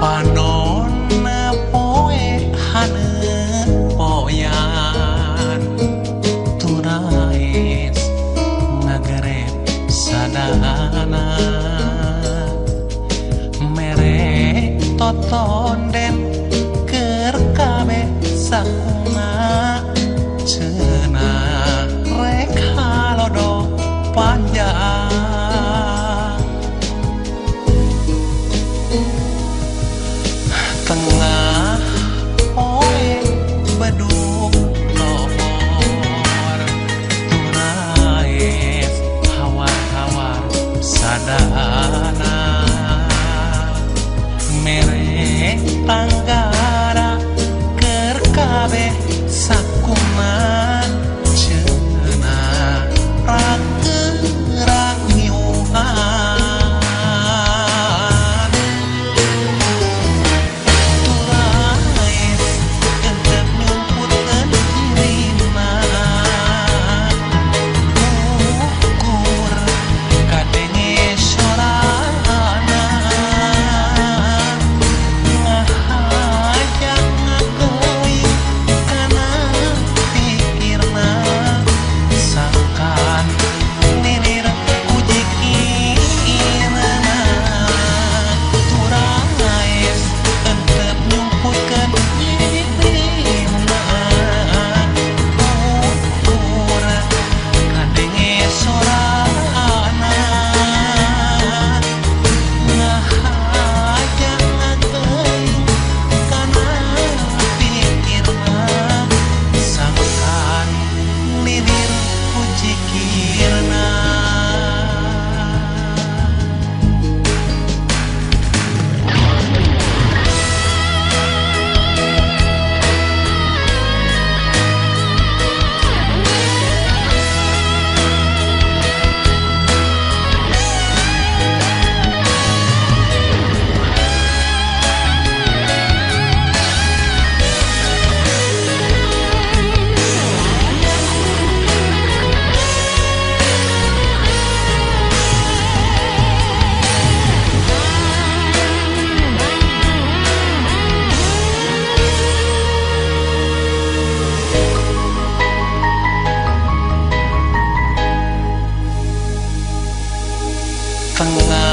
panon poe hane poyan tunais nagrep sadana. Mere toton den keur kabe sakungan 分啊